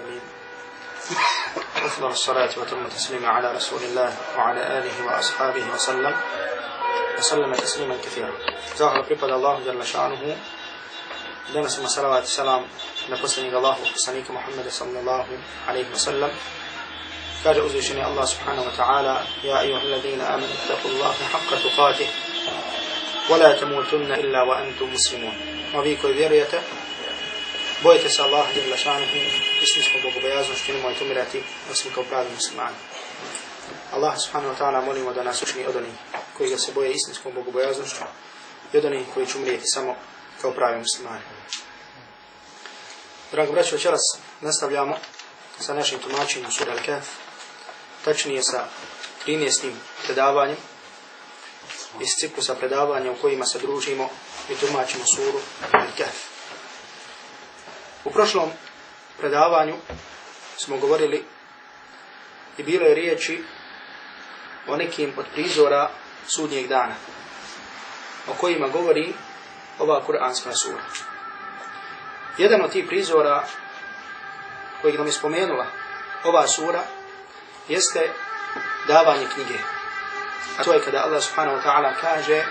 العالمين. أفضل الصلاة وتم تسليم على رسول الله وعلى آله وأصحابه وسلم. وسلم تسليما كثيرا. زهر قبل الله جل شأنه. دمس ما صلى الله السلام نقصني الله وقصنيك محمد صلى الله عليه وسلم كاد أزيشني الله سبحانه وتعالى يا أيها الذين آمنوا اتقوا الله حق تقاته ولا تموتن إلا وأنتم مسلمون وفي كل ذريته bojite se Allah jalla šanuhu istinskom bogobojaznošću nemojte umirati osim kao pravi muslimani Allah subhanahu wa ta'ala molimo da nas učini od koji ga se boje istinskom bogobojaznošću i od koji će umrijeti samo kao pravi muslimani. Drago braćo, večeras nastavljamo sa našim tumačenjem sura Al-Kahf, tačnije sa 13. predavanjem iz ciklusa predavanja u kojima se družimo i tumačimo suru Al-Kahf. U prošlom predavanju smo govorili i bilo je riječi o nekim od prizora sudnjeg dana, o kojima govori ova kuranska sura. Jedan od tih prizora kojeg nam je spomenula ova sura jeste davanje knjige. A to je kada Allah subhanahu wa ta'ala kaže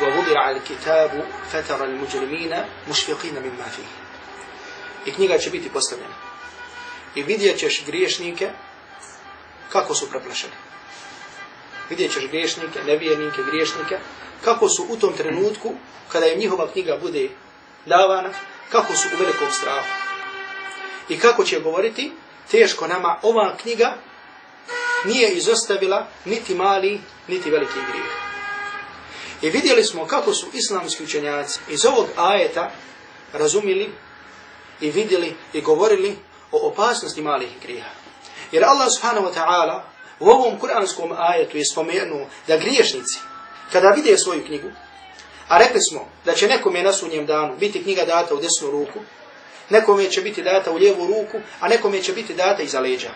وَوُضِعَ الْكِتَابُ فَتَرَ الْمُجْرِمِينَ مُشْفِقِينَ مِمَّا فِيهِ i knjiga će biti postavljena. I vidjet ćeš griješnike kako su preplašeni. Vidjet ćeš griješnike, nevjernike, griješnike, kako su u tom trenutku, kada im njihova knjiga bude davana, kako su u velikom strahu. I kako će govoriti, teško nama ova knjiga nije izostavila niti mali, niti veliki grijeh. I vidjeli smo kako su islamski učenjaci iz ovog ajeta razumili i vidjeli i govorili o opasnosti malih grijeha. Jer Allah subhanahu wa ta'ala u ovom kuranskom ajetu je spomenuo da griješnici kada vide svoju knjigu, a rekli smo da će nekome na sunjem danu biti knjiga data u desnu ruku, nekome će biti data u lijevu ruku, a nekome će biti data iza leđa.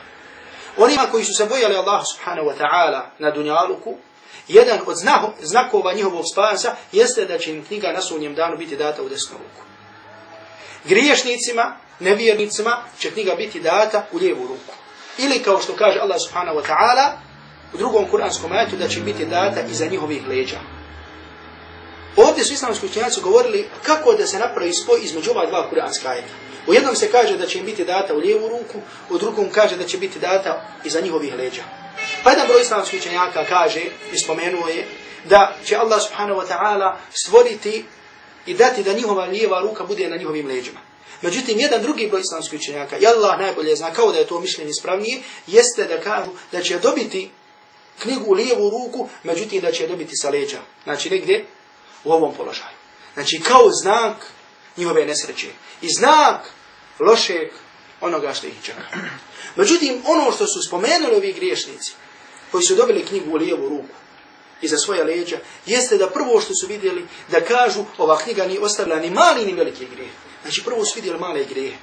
Onima koji su se bojali Allah subhanahu wa ta'ala na dunjaluku, jedan od znakova njihovog spasa jeste da će im knjiga na sunjem danu biti data u desnu ruku. Griješnicima, nevjernicima će knjiga biti data u lijevu ruku. Ili kao što kaže Allah subhanahu wa ta'ala, u drugom kuranskom ajetu da će biti data iza njihovih leđa. Ovdje su islamski učenjaci govorili kako da se napravi spoj između ova dva kuranska ajeta. U jednom se kaže da će im biti data u lijevu ruku, u drugom kaže da će biti data iza njihovih leđa. Pa jedan broj islamskih učenjaka kaže i spomenuo je da će Allah subhanahu wa ta'ala stvoriti i dati da njihova lijeva ruka bude na njihovim leđima. Međutim, jedan drugi broj islamskih učenjaka, i Allah najbolje zna kao da je to mišljenje ispravnije, jeste da kažu da će dobiti knjigu u lijevu ruku, međutim da će dobiti sa leđa. Znači negdje u ovom položaju. Znači kao znak njihove nesreće. I znak lošeg onoga što ih čeka. Međutim, ono što su spomenuli ovi griješnici, koji su dobili knjigu u lijevu ruku i za svoja leđa, jeste da prvo što su vidjeli, da kažu ova knjiga ni ostavila ni mali ni veliki grijeh. Znači prvo su vidjeli male grijehe.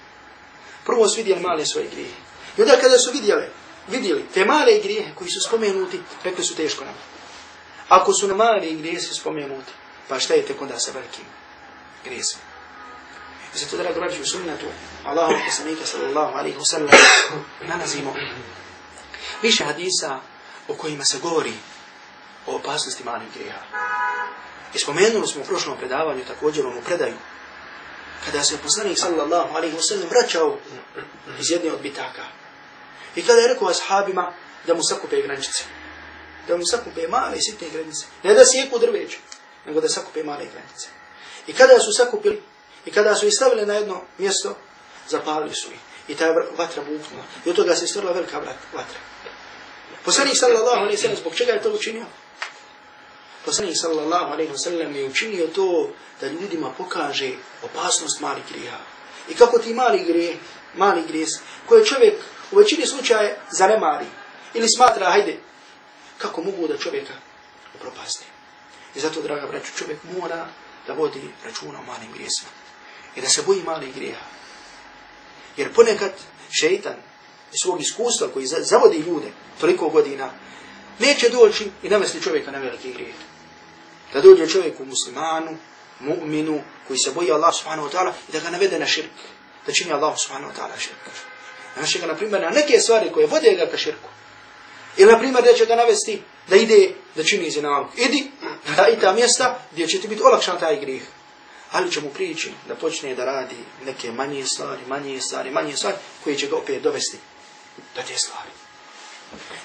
Prvo su vidjeli male svoje grijehe. I onda kada su vidjeli vidjeli te male grijehe koji su spomenuti, rekli su teško nam. Ako su na mali grijehe spomenuti, pa šta je tek onda sa velikim grijesima? I zato, drago braći, u sunnetu, Allahu poslanika sallallahu alaihi wa sallam, nalazimo više hadisa o kojima se govori o opasnosti malih grijeha. I spomenuli smo u prošlom predavanju, također onu predaju, kada se poslanik sallallahu alaihi wa sallam vraćao iz jedne od bitaka, I kada je rekao ashabima da mu sakupe granice. Da mu sakupe male sitne granice. Ne da sjeku drveće, nego da sakupe male granice. I kada su sakupili, i kada su ih stavili na jedno mjesto, zapalili su ih. I ta vatra buknula. I od toga se stvorila velika vatra. Poslanik sallallahu alaihi sallam, zbog čega je to učinio? Poslanik sallallahu alaihi sallam je učinio to da ljudima pokaže opasnost malih grija. I kako ti mali grije, mali grijes, koje čovjek u većini slučaje zanemari ili smatra, hajde, kako mogu da čovjeka upropasti. I zato, draga braću, čovjek mora da vodi računa o malim grijesima. I da se boji malih grijeha. Jer ponekad šeitan iz svog iskustva koji zavodi ljude toliko godina, neće doći i navesti čovjeka na veliki grijeh. Da dođe čovjeku muslimanu, mu'minu, koji se boji Allah subhanahu wa ta'ala i da ga navede na širk. Da čini Allah subhanahu wa ta'ala širk. Znači ga, na primjer, na neke stvari koje vode ga ka širku. Ili, na primjer, da će ga navesti da ide da čini zinalog. Idi da i ta mjesta gdje će ti biti olakšan taj grih. Ali će mu prići da počne da radi neke manje stvari, manje stvari, manje stvari, koje će ga opet dovesti do te stvari.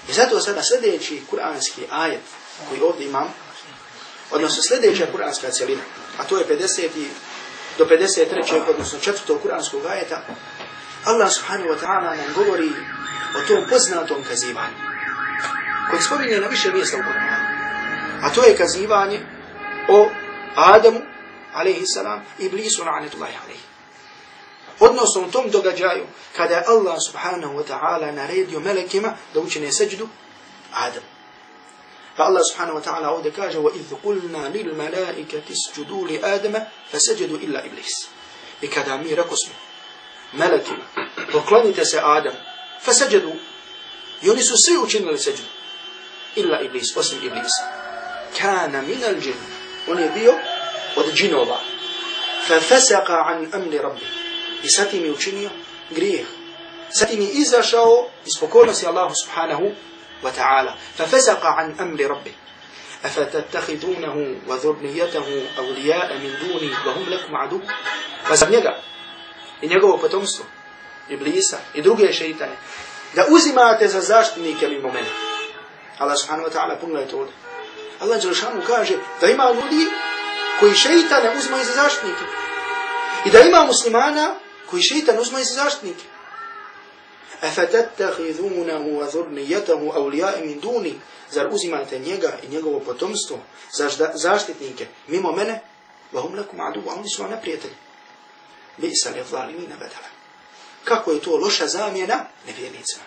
I zato sada sljedeći kuranski ajet koji ovdje imam, odnosno sljedeća kuranska cijelina, a to je 50. do 53. odnosno četvrtog kuranskog ajeta, Allah subhanahu wa ta'ala nam govori o tom poznatom kazivanju, koji spominje na više mjesta u Kur'anu. A to je kazivanje o Adamu, alaihi salam, i Iblisu, la'anetullahi alaihi. Odnosno u tom događaju, kada je Allah subhanahu wa ta'ala naredio melekima da učine seđdu Adamu. فالله سبحانه وتعالى عود كاجة وإذ قلنا للملائكة اسجدوا لآدم فسجدوا إلا إبليس. إكذا مي ركس ملك وقلنت سآدم فسجدوا. يونسوا سيئوا كنا لسجد. إلا إبليس واسم إبليس. كان من الجن. ونبيه ودجنوا بعض ففسق عن أمن ربه. يساتي ميوشنيا غريه ساتي مي إذا شاو إسبقونا سي الله سبحانه وتعالى ففسق عن أمر ربه أفتتخذونه وذرنيته أولياء من دوني وهم لكم عدو فزم njega i njegovo potomstvo, Iblisa i druge šeitane, da uzimate za zaštitnike mimo mene. Allah subhanahu wa ta'ala pogledajte ovdje. Allah Đelšanu kaže da ima ljudi koji šeitane uzmaju za zaštitnike. I da ima muslimana koji šeitane uzmaju za zaštitnike. Afetettehizunahu wa zurniyatahu aulija'i min duni. Zar uzimate njega i njegovo potomstvo za zaštitnike mimo mene? Vahum lakum adu, wa oni su vam neprijatelji. Bisa li. Kako je to loša zamjena nevjernicima?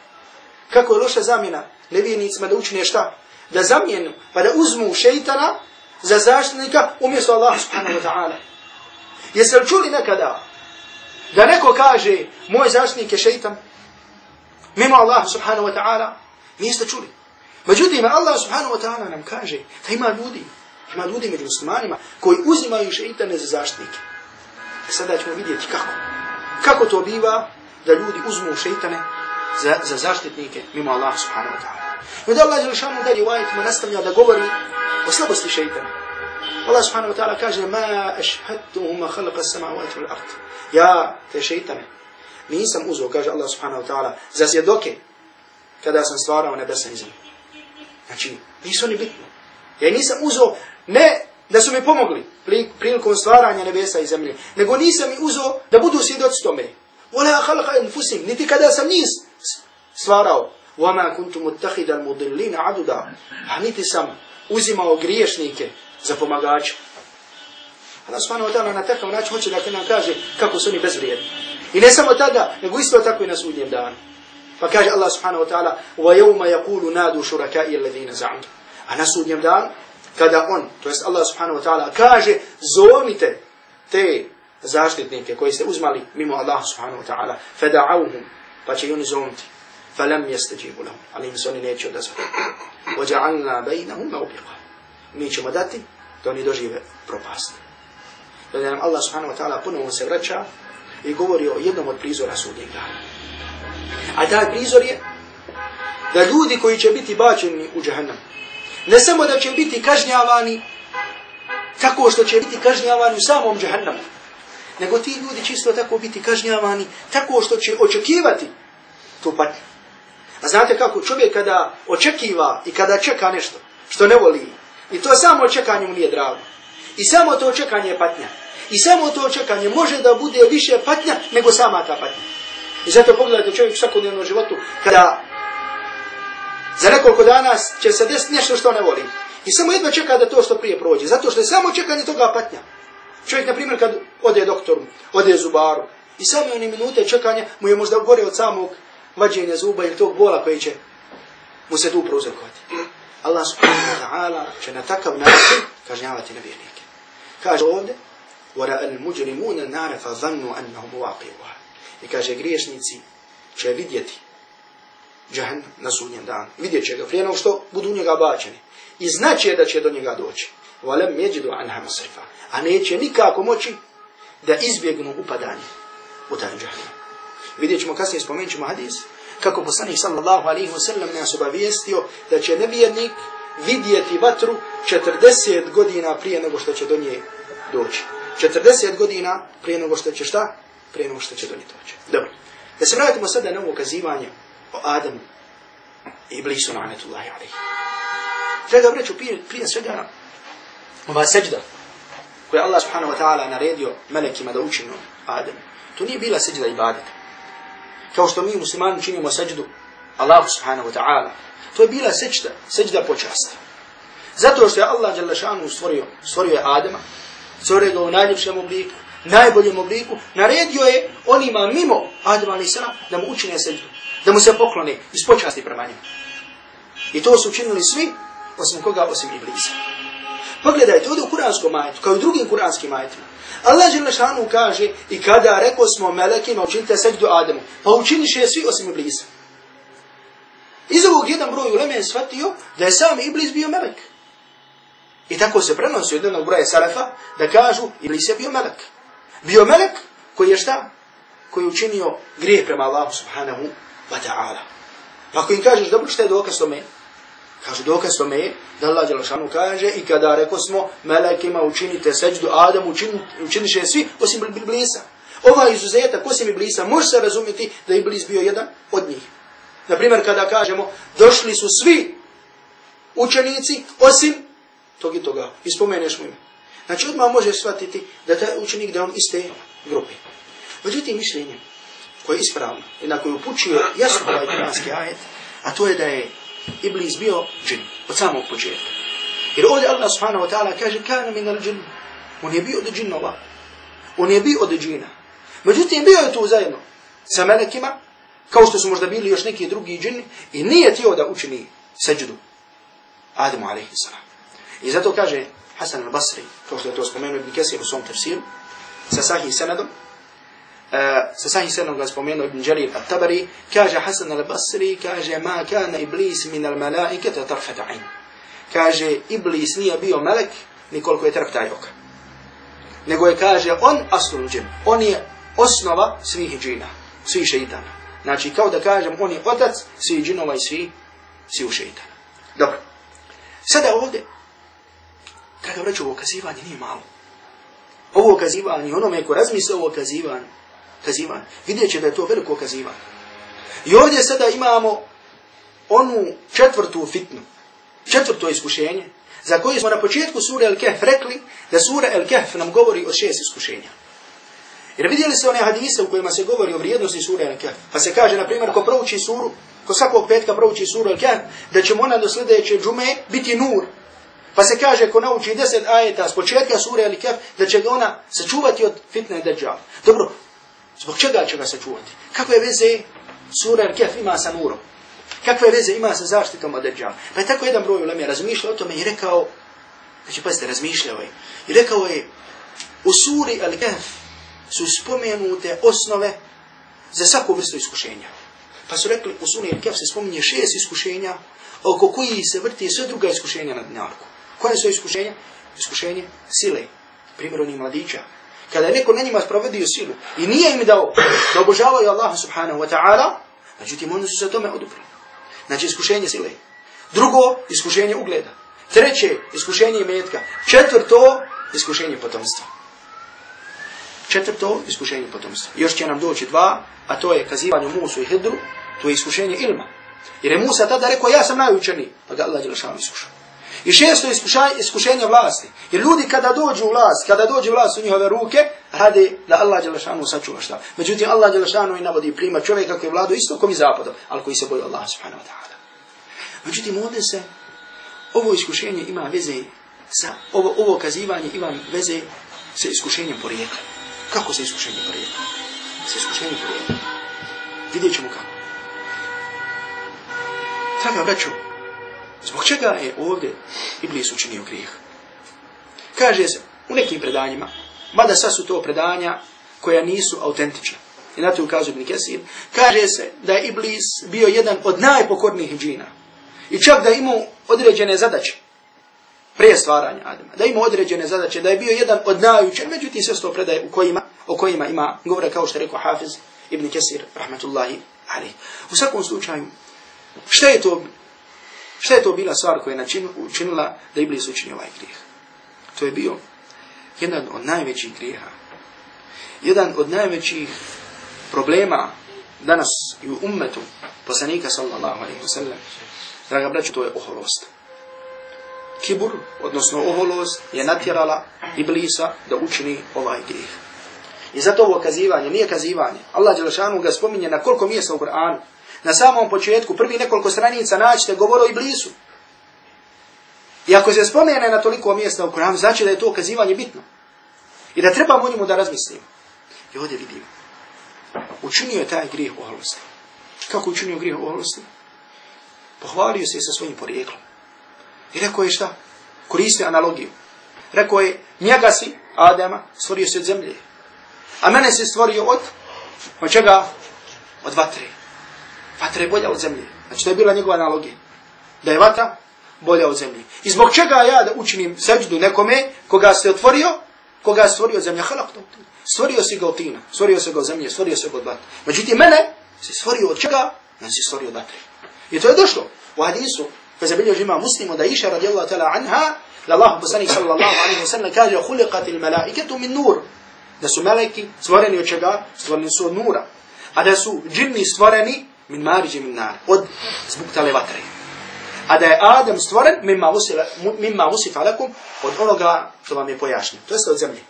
Kako je loša zamjena nevjernicima da učine šta? Da zamjenu, pa da uzmu šeitana za zaštitnika umjesto Allah subhanahu wa ta'ala. Jeste li čuli nekada da neko kaže moj zaštitnik je šeitan? Mimo Allah subhanahu wa ta'ala, niste čuli. Međutim, Allah subhanahu wa ta'ala nam kaže da ima ljudi, ima ljudi među muslimanima koji uzimaju šeitane za zaštitnike. E sada ćemo vidjeti kako. Kako to biva da ljudi uzmu šeitane za, za zaštitnike mimo Allah subhanahu wa ta'ala. I onda Allah Želešanu dalje u ajetima nastavlja da govori o slabosti šeitana. Allah subhanahu wa ta'ala kaže ma ašhadtuhuma khalaqa samavati wal ard. Ja te šeitane nisam uzeo, kaže Allah subhanahu wa ta'ala, za svjedoke kada sam stvarao nebesa i zemlju. Znači, nisu oni bitni. Ja nisam uzeo, ne da su mi pomogli prilikom stvaranja nebesa i zemlje, nego nisam i uzeo da budu svjedoci tome. Wala khalaqa anfusim, niti kada sam nis stvarao. Wama kuntum muttakhidal mudillina aduda. A niti sam uzimao griješnike za pomagača. Allah subhanahu wa ta'ala na takav način hoće da nam kaže kako su oni bezvrijedni. I ne samo tada, nego isto tako i na sudnjem danu. Pa kaže Allah subhanahu wa ta'ala وَيَوْمَ يَقُولُ نَادُوا شُرَكَاءِ الَّذِينَ زَعْمُ A na sudnjem danu, kada on, to jest Allah subhanahu wa ta'ala, kaže zovnite te zaštitnike koji ste uzmali mimo Allah subhanahu wa ta'ala فَدَعَوْهُمْ pa će i oni zovniti فَلَمْ يَسْتَجِيبُ لَهُمْ ali im se oni neće odazvati وَجَعَلْنَا بَيْنَهُمْ مَوْبِقًا mi ćemo dati da oni dožive propast. Da nam Allah subhanahu wa ta'ala ponovo se vraća i govori o jednom od prizora sudnjeg dana. A taj prizor je da ljudi koji će biti bačeni u džahannam, ne samo da će biti kažnjavani tako što će biti kažnjavani u samom džahannamu, nego ti ljudi čisto tako biti kažnjavani tako što će očekivati tu patnju. A znate kako čovjek kada očekiva i kada čeka nešto što ne voli, i to samo očekanje mu nije drago, i samo to očekanje je patnja, I samo to očekanje može da bude više patnja nego sama ta patnja. I zato pogledajte čovjek u svakodnevnom životu, kada za nekoliko dana će se desiti nešto što ne voli. I samo jedno čeka da to što prije prođe. Zato što je samo čekanje toga patnja. Čovjek, na primjer, kad ode doktoru, ode zubaru, i samo one minute čekanja mu je možda gore od samog vađenja zuba ili tog bola koji će mu se tu prouzrokovati. Allah subhanahu wa ta'ala će na takav način kažnjavati nevjernike. Kaže ovdje, ورأى المجرمون النار فظنوا أنهم واقعوها I kaže, griješnici će vidjeti džahannam na sudnjem danu. Vidjet će ga prije nego što budu njega bačeni. I znaće da će do njega doći. Valem međidu anha masrifa. A neće nikako moći da izbjegnu upadanje u taj džahannam. Vidjet ćemo kasnije spomenut ćemo hadis. Kako poslanik sallallahu alaihi wa sallam nas obavijestio da će nevjernik vidjeti vatru 40 godina prije nego što će do nje doći. 40 godina prije nego što će šta? Prije nego što će do nje doći. Dobro. Da se vratimo sada na ovo kazivanje o Adamu i Iblisu na'metullahi alaihi. Treba vreću prije, prije svega ova seđda koje Allah subhanahu wa ta'ala naredio melekima da učinu Adamu. To nije bila seđda ibadeta. Kao što mi muslimani činimo seđdu Allah subhanahu wa ta'ala. To je bila seđda, seđda počasta. Zato što je Allah stvorio, stvorio je Adama, stvorio ga u najljepšem obliku, najboljem obliku, naredio je onima mimo Adama a.s. da mu učine seđdu, da mu se poklone iz počasti prema njima. I to su učinili svi, osim koga, osim Iblisa. Pogledajte, ovdje u kuranskom majetu, kao i u drugim kuranskim majetima, Allah Đelešanu kaže i kada rekao smo melekima učinite seđdu Adamu, pa učiniše svi osim Iblisa. Iz ovog jedan broj uleme je shvatio da je sam Iblis bio melek. I tako se prenosi od jednog broja Sarafa da kažu Iblis je bio melek. Bio melek koji je šta? Koji je učinio grije prema Allahu subhanahu wa ta'ala. Pa ako im kažeš dobro šta je dokaz tome? Kažu dokaz tome je da Allah Đelešanu kaže i kada reko smo melekima učinite seđdu Adamu učin, učiniše svi osim Iblisa. Ova izuzetak osim Iblisa može se razumjeti da je Iblis bio jedan od njih. Naprimjer kada kažemo došli su svi učenici osim tog i toga. I spomeneš mu ime. Znači odmah može shvatiti da taj učenik da on iste grupe. Međutim mišljenje koje je ispravno i na koje upućuje jasno ovaj kuranski ajet, a to je da je Iblis bio džin od samog početka. Jer ovdje Allah subhanahu wa ta'ala kaže kana min al džin. On je bio od džinnova. On je bio od džina. Međutim, bio je tu zajedno sa melekima, kao što su možda bili još neki drugi džini, i nije tio da učini seđudu Adamu alaihi salam. I zato kaže Hasan al-Basri, kao što je to spomenuo Ibn Kesir u svom tefsiru, sa sahih senadom, sa sahih senadom ga spomenuo Ibn Jarir al-Tabari, kaže Hasan al-Basri, kaže ma kana iblis min al-malaikata tarfata ain. Kaže, iblis nije bio melek, nikoliko je trptaj oka. Nego je, kaže, on aslun džin. On je osnova svih džina, svih šeitana. Znači, kao da kažem, on je otac svih džinova i svih, svih šeitana. Dobro. Sada ovdje, Draga braću, ovo kazivanje nije malo. Ovo kazivanje, onome ko razmisle ovo kazivanje, kazivanje, vidjet će da je to veliko kazivanje. I ovdje sada imamo onu četvrtu fitnu, četvrto iskušenje, za koje smo na početku sura El-Kehf rekli da sura El-Kehf nam govori o šest iskušenja. Jer vidjeli ste one hadise u kojima se govori o vrijednosti sura El-Kehf. Pa se kaže, na primjer, ko prouči suru, ko svakog petka prouči suru El-Kehf, da će ona do sljedeće džume biti nur, Pa se kaže ko nauči deset ajeta s početka sure ili kef, da će ga ona sačuvati od fitne deđa. Dobro, zbog čega će ga sačuvati? Kakve veze sura ili kef ima sa nurom? Kakve veze ima sa zaštitom od deđa? Pa je tako jedan broj ulema razmišljao o tome i rekao, znači pa ste razmišljao je, i rekao je, u suri ili kef su spomenute osnove za svaku vrstu iskušenja. Pa su rekli, u suri ili kef se spominje šest iskušenja, oko koji se vrti sve druga iskušenja na dnjarku. Koje su iskušenja? Iskušenje sile. Primjer onih mladića. Kada je neko na njima sprovodio silu i nije im dao da obožavaju Allah subhanahu wa ta'ala, međutim oni su se tome oduprali. Znači iskušenje sile. Drugo, iskušenje ugleda. Treće, iskušenje metka. Četvrto, iskušenje potomstva. Četvrto, iskušenje potomstva. Još će nam doći dva, a to je kazivanje Musu i Hidru, to je iskušenje ilma. Jer je Musa tada rekao, ja sam najučeniji, pa ga Allah je lašao iskušao. I šesto je iskušenje vlasti. Jer ljudi kada dođu u vlast, kada dođe vlast u njihove ruke, rade da Allah Đelešanu sačuva šta. Međutim, Allah Đelešanu i navodi prima čovjeka koji vladu istokom i zapadom, ali koji se boji Allah subhanahu wa ta'ala. Međutim, ovdje se ovo iskušenje ima veze sa, ovo, ovo kazivanje ima veze sa iskušenjem porijekla. Kako se iskušenje porijekla? Sa iskušenjem porijekla. Vidjet ćemo kako. Traga braću, Zbog čega je ovdje Iblis učinio grijeh? Kaže se u nekim predanjima, mada sad su to predanja koja nisu autentična. I na to ukazuje Ibn Kesir. Kaže se da je Iblis bio jedan od najpokornijih džina. I čak da imao određene zadaće prije stvaranja Adama. Da imao određene zadaće, da je bio jedan od najučen, međutim sve sto predaje u kojima, o kojima ima govore kao što je rekao Hafiz Ibn Kesir, rahmatullahi ali. U svakom slučaju, šta je to, šta je to bila stvar koja je učinila da Iblis učini ovaj grijeh? To je bio jedan od najvećih grijeha. Jedan od najvećih problema danas i u ummetu poslanika sallallahu alaihi wa sallam. Draga braću, to je oholost. Kibur, odnosno oholost, je natjerala Iblisa da učini ovaj grijeh. I zato ovo kazivanje nije kazivanje. Allah Đelešanu ga spominje na koliko mjesta u Kur'anu. Na samom početku, prvi nekoliko stranica naćete govoro Iblisu. I ako se spomene na toliko mjesta u Kur'anu, znači da je to kazivanje bitno. I da trebamo o njemu da razmislimo. I ovdje vidimo. Učinio je taj grijeh oholosti. Kako učinio grijeh oholosti? Pohvalio se sa svojim porijeklom. I rekao je šta? Koristio analogiju. Rekao je, njega si, Adama, stvorio se od zemlje. A mene se stvorio od, od čega? Od vatre. Vatra je bolja od zemlje. Znači to je bila njegova analogija. Da je vatra bolja od zemlje. I zbog čega ja da učinim seđdu nekome koga se otvorio, koga stvorio od zemlje? Halak to. Stvorio si ga od tina, stvorio se ga od zemlje, stvorio se ga od vatre. Međutim, mene se stvorio od čega? Mene se stvorio od vatre. I to je došlo u hadisu, kada zabilježi ima muslimo da iša radijallahu ta'ala anha, da Allah poslanik sallallahu alaihi wa sallam kaže, huliqat il malaiketu min nur. Da su meleki stvoreni od čega? Stvoreni su od nura. A da su džinni stvoreni min mariđi min nar, od zbuktale vatre. A da je Adam stvoren mimma, usila, mimma usifa lakum, od onoga što vam je pojašnjeno. To jeste od zemlje.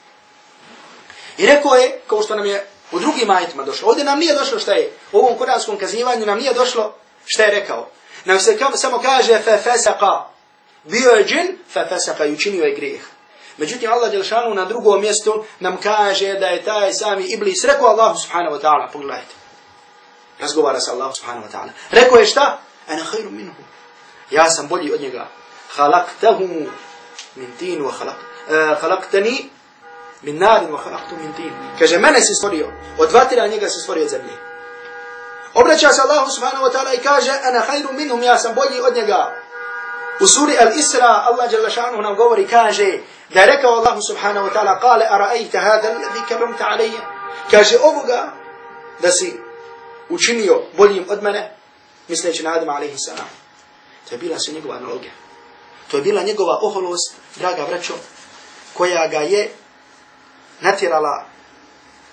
I rekao je, kao što nam je u drugim ajitima došlo, ovdje nam nije došlo šta je, u ovom kuranskom kazivanju nam nije došlo šta je rekao. Nam se kam, samo kaže fe fesaka, bio je džin, fe fesaka i učinio je grijeh. Međutim, Allah Đelšanu na drugom mjestu nam kaže da je taj sami Iblis rekao Allah subhanahu wa ta'ala, pogledajte. Razgovara sa Allah subhanahu wa ta'ala. Rekao je šta? Ana khairu minhu. Ja sam bolji od njega. Khalaqtahu min tin wa khalaq, uh, khalaqtani min narin wa khalaqtu min tin. Kaže, mene si stvorio, od vatira njega si stvorio od zemlje. Obraća se Allahu subhanahu wa ta'ala i kaže, ana khairu minhum, ja sam bolji od njega. U suri Al-Isra, Allah jalla šanuhu nam govori, kaže, da rekao Allahu subhanahu wa ta'ala, kale, ara'ajta hada alladhi karramta alayya. Kaže, ovoga, da si učinio boljim od mene, misleći na Adama alaihi salam. To je bila se njegova analogija. To je bila njegova oholost, draga braćo, koja ga je natjerala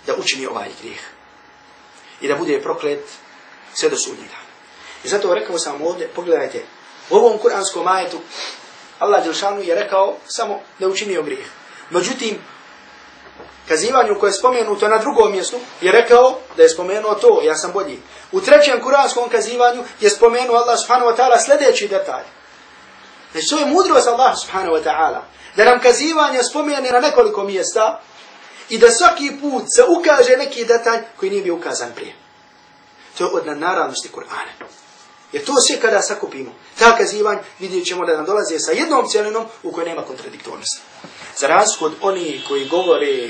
da učini ovaj grijeh. I da bude proklet sve do sudnjega. I zato rekao sam ovdje, pogledajte, u ovom kuranskom ajetu Allah Đelšanu je rekao samo da učinio grijeh. Međutim, kazivanju koje je spomenuto na drugom mjestu je rekao da je spomenuo to, ja sam bolji. U trećem kuranskom kazivanju je spomenuo Allah subhanahu wa ta'ala sljedeći detalj. Znači to je mudrost Allah subhanahu wa ta'ala. Da nam kazivanje spomene na nekoliko mjesta i da svaki put se ukaže neki detalj koji nije bio ukazan prije. To je od naravnosti Kur'ana. Jer to sve kada sakupimo, ta kazivanj, vidjet ćemo da nam dolaze sa jednom cjelinom u kojoj nema kontradiktornosti. Za razliku oni koji govore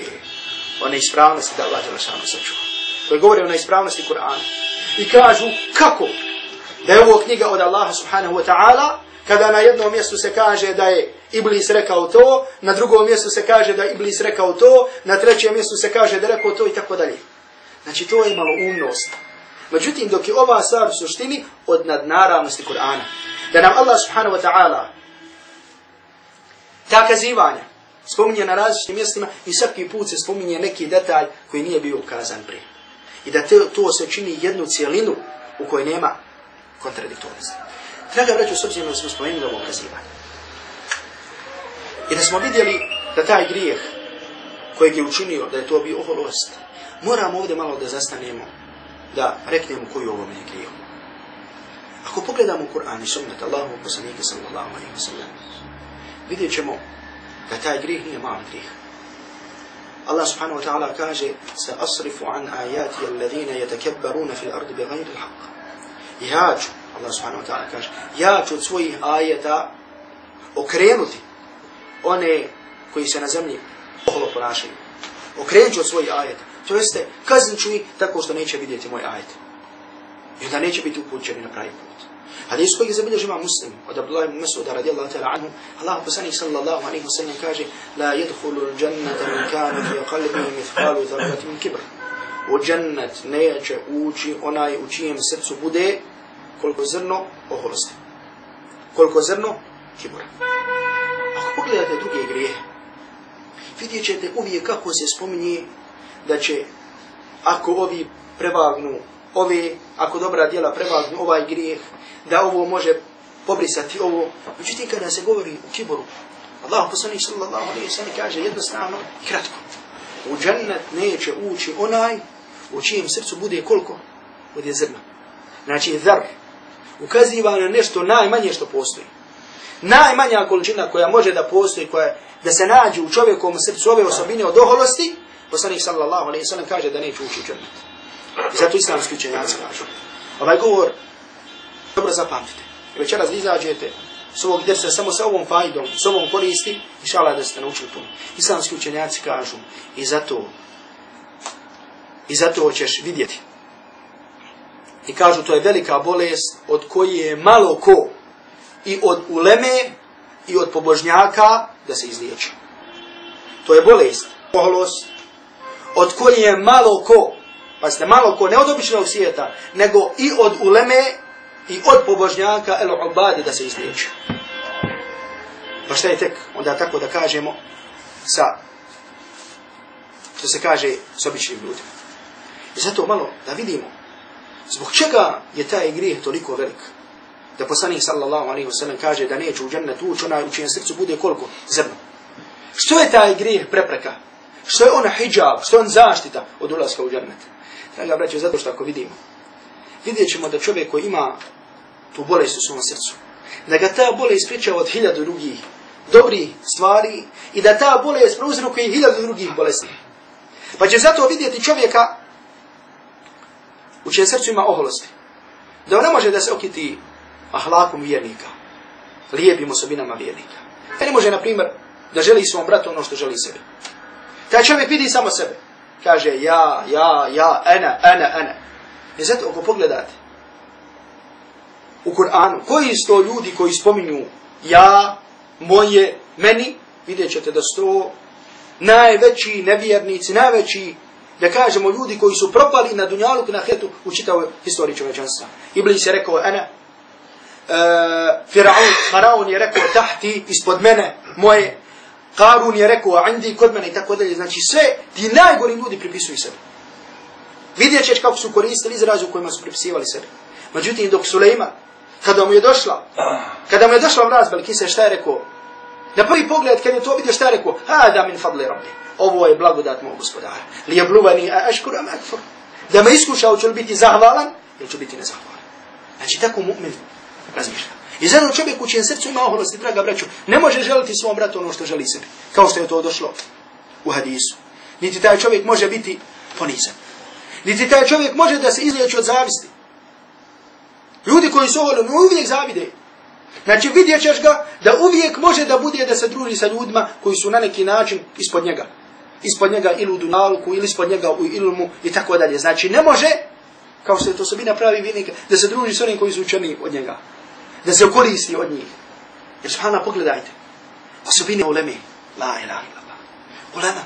o neispravnosti da Allah Đelešanu sačuva. Koji govore o neispravnosti Kur'ana. I kažu kako da je ovo knjiga od Allaha subhanahu wa ta'ala, kada na jednom mjestu se kaže da je Iblis rekao to, na drugom mjestu se kaže da je Iblis rekao to, na trećem mjestu se kaže da je rekao to i tako dalje. Znači to je malo umnost. Međutim, dok je ova stvar u suštini od nadnaravnosti Kur'ana. Da nam Allah subhanahu wa ta'ala ta kazivanja spominje na različitim mjestima i svaki put se spominje neki detalj koji nije bio ukazan prije. I da te, to se čini jednu cijelinu u kojoj nema kontradiktornosti. Draga vreću, s obzirom da smo spomenuli ovo kazivanje. I da smo vidjeli da taj grijeh kojeg je učinio, da je to bio oholost, moramo ovdje malo da zastanemo da reknemo koji ovo meni grijeh. Ako pogledamo Kur'an i sunnet Allahu poslanike sallallahu alaihi wa sallam, vidjet ćemo da taj grijeh nije mali grijeh. Allah subhanahu wa ta'ala kaže sa asrifu an ajati alladhina yatakabbaruna fil ardi bi ghayri al-haqq. Ja ću, Allah subhanahu wa ta'ala kaže, ja ću od svojih ajeta okrenuti one koji se na zemlji oholo ponašaju. Okrenut ću od svojih ajeta. To jeste, kaznit ću ih tako što neće vidjeti moj ajet. I onda neće biti upućeni na pravi put. Hadis koji zabilježi ima muslim, od Abdullah ibn Masuda radijallahu ta'ala anhu, Allah poslanih sallallahu alaihi wa sallam kaže, la yadkhulu al-jannata min kana fi qalbihi mithqalu dharrati min kibr. u džennet neće ući onaj u čijem srcu bude koliko zrno oholosti. Koliko zrno kibura. Ako pogledate druge grije, vidjet ćete uvijek kako se spominje da će ako ovi prevagnu ove, ako dobra djela prevagnu ovaj grijeh, da ovo može pobrisati ovo. Međutim, kada se govori u kiboru, Allah poslanik sallallahu alaihi sallam kaže jednostavno i kratko. U džennet neće ući onaj u čijem srcu bude koliko? Bude zrno. Znači, zar ukaziva na nešto najmanje što postoji. Najmanja količina koja može da postoji, koja da se nađe u čovjekovom srcu ove osobine od oholosti, poslanik sallallahu alaihi sallam kaže da neće ući u džennet. I zato islamski učenjaci kažu. Ovaj govor, dobro zapamtite. Večeras vi izađete s ovog dersa samo sa ovom fajdom, s ovom koristi, inša da ste naučili puno. Islamski učenjaci kažu i zato, i zato ćeš vidjeti. I kažu to je velika bolest od koje je malo ko i od uleme i od pobožnjaka da se izliječi. To je bolest, poholost, od koje je malo ko, pa ste malo ko, ne od običnog svijeta, nego i od uleme i od pobožnjaka el ubadi da se izliječi. Pa šta je tek onda tako da kažemo sa što se kaže s običnim ljudima. I zato malo da vidimo zbog čega je taj grijeh toliko velik. Da poslanik sallallahu alaihi wa sallam kaže da neće u džennet ući onaj u čijem srcu bude koliko zrno. Što je taj grijeh prepreka? Što je ona hijab? Što je on zaštita od ulaska u džennet? Draga braćo, zato što ako vidimo, vidjet ćemo da čovjek koji ima tu bolest u svom srcu, da ga ta bolest priča od hiljadu drugih dobrih stvari i da ta bolest prouzrokuje hiljadu drugih bolesti. Pa će zato vidjeti čovjeka u čijem srcu ima oholosti. Da on ne može da se okiti ahlakom vjernika, lijepim osobinama vjernika. Da ne može, na primjer, da želi svom bratu ono što želi sebi. Taj čovjek vidi samo sebe. Kaže ja, ja, ja, ene, ene, ene. I zato ako pogledate u Kur'anu, koji su to ljudi koji spominju ja, moje, meni, vidjet ćete da su to najveći nevjernici, najveći, da kažemo, ljudi koji su propali na dunjalu na hetu u čitavoj historiji čovečanstva. Iblis je rekao, ene, uh, Firaun, Faraun je rekao, tahti, ispod mene, moje, Karun je rekao, indi, kod mene i tako dalje. Znači sve, ti najgori ljudi pripisuju sebi. Vidjet ćeš kako su koristili izrazu kojima su pripisivali sebi. Međutim, dok Sulejman, kada mu je došla, kada mu je došla vlast Belkisa, šta je rekao? Na prvi pogled, kad je to vidio, šta je rekao? Hada min fadli rabbi. Ovo je blagodat mog gospodara. Li je bluvani, a aškur am akfur. Da me iskuša, hoću li biti zahvalan, ili ću biti nezahvalan. Znači, tako mu'min razmišlja. I zato čovjek u čijem srcu ima oholosti, draga braću, ne može želiti svom bratu ono što želi sebi. Kao što je to došlo u hadisu. Niti taj čovjek može biti ponizan. Niti taj čovjek može da se izliječi od zavisti. Ljudi koji su oholeni uvijek zavide. Znači vidjet ćeš ga da uvijek može da bude da se druži sa ljudima koji su na neki način ispod njega. Ispod njega ili u dunalku ili ispod njega u ilmu i tako dalje. Znači ne može, kao što je to sobina pravi vinika, da se druži s onim koji su učeni od njega. Da se koristi od njih. Jer subhana pogledajte. Osobine uleme. La ilaha illallah. Ulema.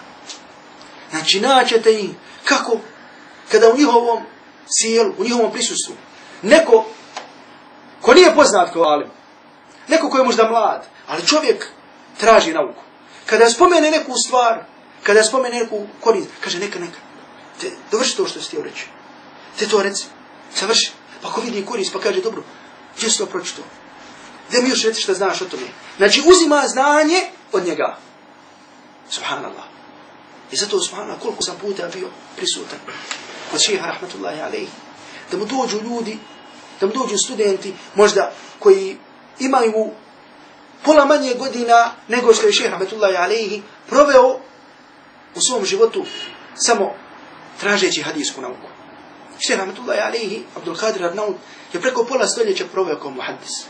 Znači naćete im kako kada u njihovom sjelu, u njihovom prisustvu, neko ko nije poznat kao alim, neko ko je možda mlad, ali čovjek traži nauku. Kada spomene neku stvar, kada spomene neku korist, kaže neka, neka, te, dovrši to što si htio reći. Te to reci, savrši. Pa ko vidi korist, pa kaže, dobro, gdje si to pročito? Gdje mi još reći što znaš o tome? Znači, uzima znanje od njega. Subhanallah. I zato, subhanallah, koliko sam puta bio prisutan kod šeha, rahmatullahi alaihi, da mu dođu ljudi da mu dođu studenti, možda koji imaju pola manje godina nego što je šeha Rahmetullahi Alehi proveo u svom životu samo tražeći hadijsku nauku. Šeha Rahmetullahi Alehi, Abdul Qadir Arnaud, je preko pola stoljeća proveo kao muhaddis.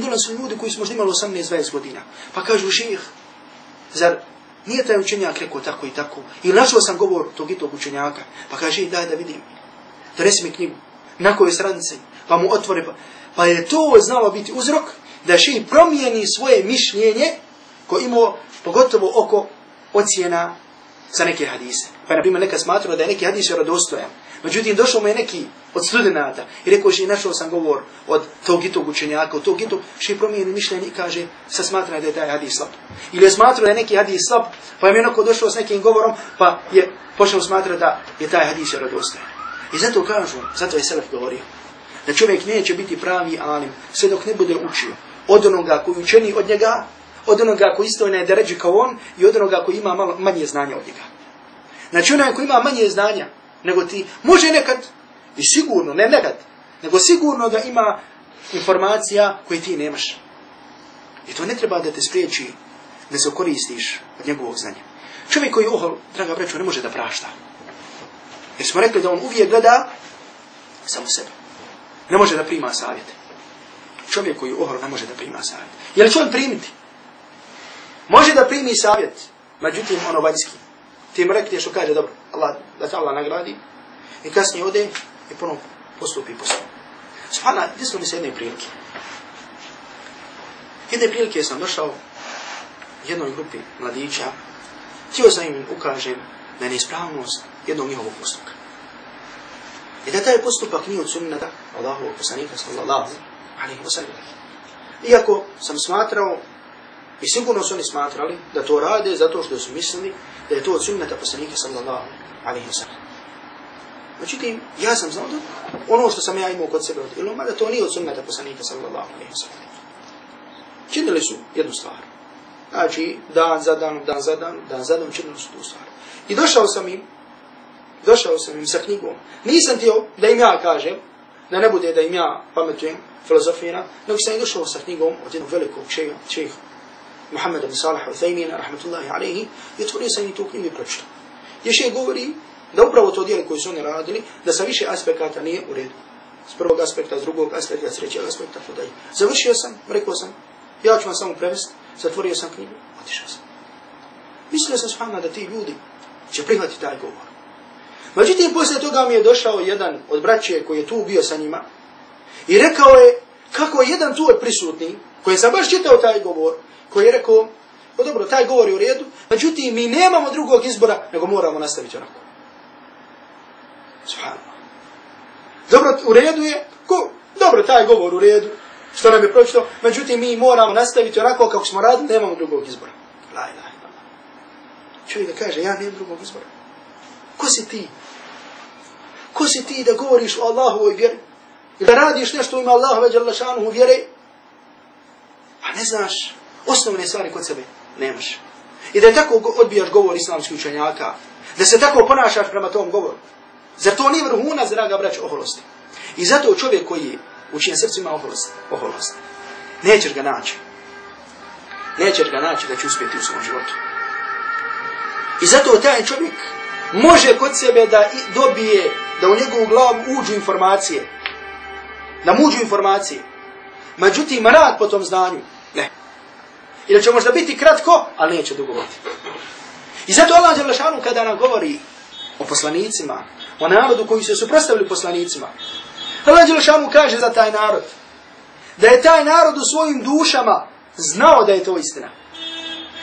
Dole su ljudi koji su možda imali 18-20 godina. Pa kažu, šeha, zar nije taj učenjak rekao tako i tako? I našao sam govor tog i tog učenjaka. Pa kaže, daj da vidim. Donesi mi knjigu. Na kojoj stranici? pa mu otvore, pa, pa je to znalo biti uzrok da še promijeni svoje mišljenje ko imao pogotovo oko ocjena za neke hadise. Pa na primjer neka smatrao da je neki hadis vjerodostojan. Međutim, došao mu je neki od studenta i rekao že našao sam govor od tog i tog učenjaka, od tog i tog, še promijeni mišljenje i kaže, sa smatra da je taj hadis slab. Ili je smatrao da je neki hadis slab, pa je onako došao s nekim govorom, pa je počeo smatrati da je taj hadis vjerodostojan. I zato kažu, zato je Selef govorio, da čovjek neće biti pravi alim sve dok ne bude učio od onoga koji učeni od njega, od onoga koji isto ne deređi kao on i od onoga koji ima malo, manje znanja od njega. Znači onaj koji ima manje znanja nego ti, može nekad, i sigurno, ne nekad, nego sigurno da ima informacija koje ti nemaš. I to ne treba da te spriječi da se koristiš od njegovog znanja. Čovjek koji ohol, draga breću, ne može da prašta. Jer smo rekli da on uvijek gleda samo sebe. Ne može da prima savjete. Čovjek koji ohol ne može da prima savjet. Je li će on primiti? Može da primi savjet, međutim ono vanjski. Ti mu rekli što kaže, dobro, Allah, da te Allah nagradi. I kasnije ode i puno postupi po svom. Subhana, gdje smo mi se jedne prilike? Jedne prilike sam došao jednoj grupi mladića. Htio sam im ukažem na neispravnost jednog njihovog postupka. I da taj postupak nije od sunnata Allahovog poslanika sallallahu alaihi wa sallam. Iako sam smatrao I sigurno su oni smatrali da to rade zato što su mislili da je to od sunnata poslanika sallallahu alaihi wa sallam. Međutim, ja sam znao da ono što sam ja imao kod sebe od iluma, da to nije od sunnata poslanika sallallahu alaihi wa sallam. Činili su jednu stvar. Znači, dan za dan, dan za dan, dan za dan, činili su tu stvar. I došao sam im, došao sam im sa knjigom. Nisam htio da im ja kažem, da ne bude da im ja pametujem filozofina, nego sam im došao sa knjigom od jednog velikog čeha, Muhammed bin Salih al-Thaymin, rahmatullahi alaihi, i otvorio sam i tu knjigu i pročito. Još je govori da upravo to dijelo koje su oni radili, da sa više aspekata nije u redu. S prvog aspekta, s drugog aspekta, s trećeg aspekta, tako da je. Završio sam, rekao sam, ja ću vam samo prevesti, zatvorio sam knjigu, otišao sam. Mislio sam svama da ti ljudi će prihvatiti taj govor. Međutim, posle toga mi je došao jedan od braće koji je tu bio sa njima i rekao je kako je jedan tu od prisutnih, koji je sam baš čitao taj govor, koji je rekao, o dobro, taj govori u redu, međutim, mi nemamo drugog izbora, nego moramo nastaviti onako. Subhanallah. Dobro, u redu je, ko, dobro, taj govor u redu, što nam je pročito, međutim, mi moramo nastaviti onako kako smo radili, nemamo drugog izbora. La ilaha illallah. Čovjek kaže, ja nemam drugog izbora. Ko si ti? Ko si ti da govoriš o Allahovoj vjeri? I da radiš nešto ima Allahove djelašanuhu vjere? Pa ne znaš osnovne stvari kod sebe nemaš. I da je tako odbijaš govor islamskih učenjaka, da se tako ponašaš prema tom govoru. Zar to nije vrhunac, draga brać, oholosti? I zato čovjek koji je u čijem srcu ima oholost, oholost, nećeš ga naći. Nećeš ga naći da će uspjeti u svom životu. I zato taj čovjek može kod sebe da dobije, da u njegovu glavu uđu informacije. Da mu uđu informacije. Međutim, rad po tom znanju, ne. Ili će možda biti kratko, ali neće dugo biti. I zato Allah Đelešanu kada nam govori o poslanicima, o narodu koji se suprostavili poslanicima, Allah Đelešanu kaže za taj narod, da je taj narod u svojim dušama znao da je to istina.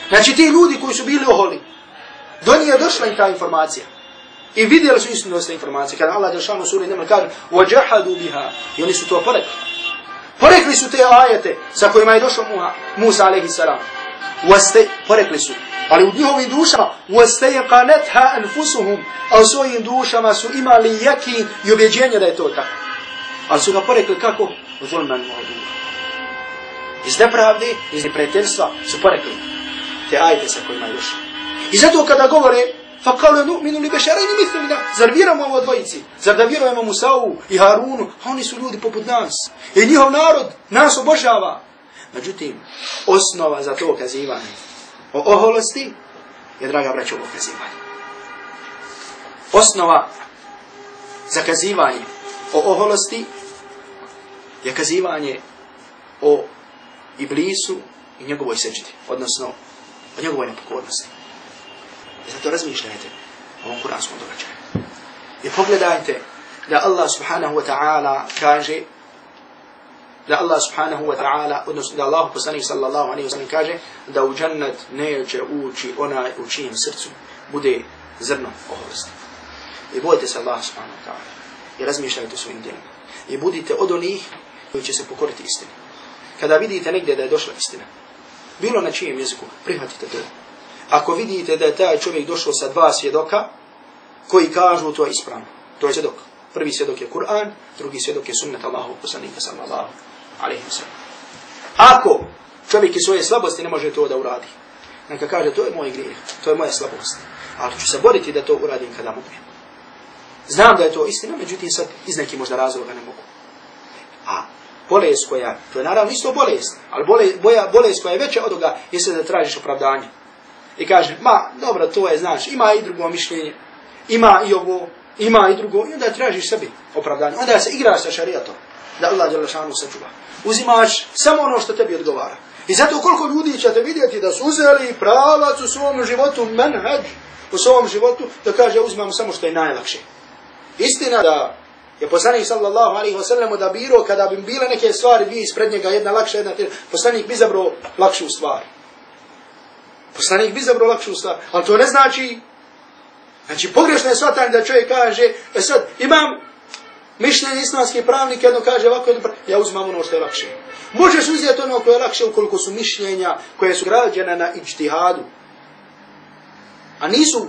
Znači ti ljudi koji su bili oholi, do njih je došla im ta informacija. I vidjeli su istinu dosta informacije. Kada Allah Đelešanu suri nema kaže, وَجَحَدُوا بِهَا I oni su to porekli. Porekli su te ajete sa kojima je došao Muha, Musa alaihi salam. Uaste, porekli su. Ali u njihovim dušama, uasteqanetha anfusuhum, a u svojim dušama su imali jaki i objeđenje da je to tako. Ali su ga porekli kako? Zulman mu'adura. Iz nepravde, iz neprijateljstva su porekli te ajete sa kojima je došao. I zato kada govore fa kalu nu'minu li bešarajni mithlina. Zar vjerujemo ovo dvojici? Zar da vjerujemo Musa'u i Harunu? A oni su ljudi poput nas. I njihov narod nas obožava. Međutim, osnova za to kazivanje o oholosti je, draga braća, ovo kazivanje. Osnova za kazivanje o oholosti je kazivanje o Iblisu i njegovoj seđdi, odnosno o njegovoj nepokornosti. I zato razmišljajte o ovom kuranskom događaju. I pogledajte da Allah subhanahu wa ta'ala kaže da Allah subhanahu wa ta'ala, odnosno da Allah poslanih sallallahu alaihi wa sallam kaže da u džannet neće ući onaj u čijem srcu bude zrno oholosti. I bojte se Allah subhanahu wa ta'ala. I razmišljajte o svojim djelima. I budite od onih koji će se pokoriti istini. Kada vidite negdje da je došla istina, bilo na čijem jeziku, prihvatite to. Ako vidite da je taj čovjek došao sa dva svjedoka, koji kažu to je ispravno, to je svjedok. Prvi svjedok je Kur'an, drugi svjedok je sunnet Allahu poslanika sallallahu wa sallam. Ako čovjek iz svoje slabosti ne može to da uradi, neka kaže to je moj grijeh, to je moja slabost. Ali ću se boriti da to uradim kada mogu. Znam da je to istina, međutim sad iz nekih možda razloga ne mogu. A bolest koja, to je naravno isto bolest, ali bole, boja, bolest koja je veća od toga jeste da tražiš opravdanje. I kaže, ma, dobro, to je, znaš, ima i drugo mišljenje, ima i ovo, ima i drugo, i onda tražiš sebi opravdanje. Onda se igraš sa šarijatom, da Allah djela šanu sačuva. Uzimaš samo ono što tebi odgovara. I zato koliko ljudi ćete vidjeti da su uzeli pravac u svom životu, menheđ, u svom životu, da kaže uzmamo samo što je najlakše. Istina da je poslanik sallallahu alaihi wa sallam da biro kada bi bile neke stvari dvije ispred njega, jedna lakša, jedna tijela, poslanik bi zabrao lakšu stvar. Poslanik bi zabrao lakšu stvar, ali to ne znači, znači pogrešno je shvatanje da čovjek kaže, e sad imam mišljenje islamskih pravnika, jedno kaže ovako, jedno ja uzmam ono što je lakše. Možeš uzeti ono koje je lakše ukoliko su mišljenja koje su građene na ičtihadu, a nisu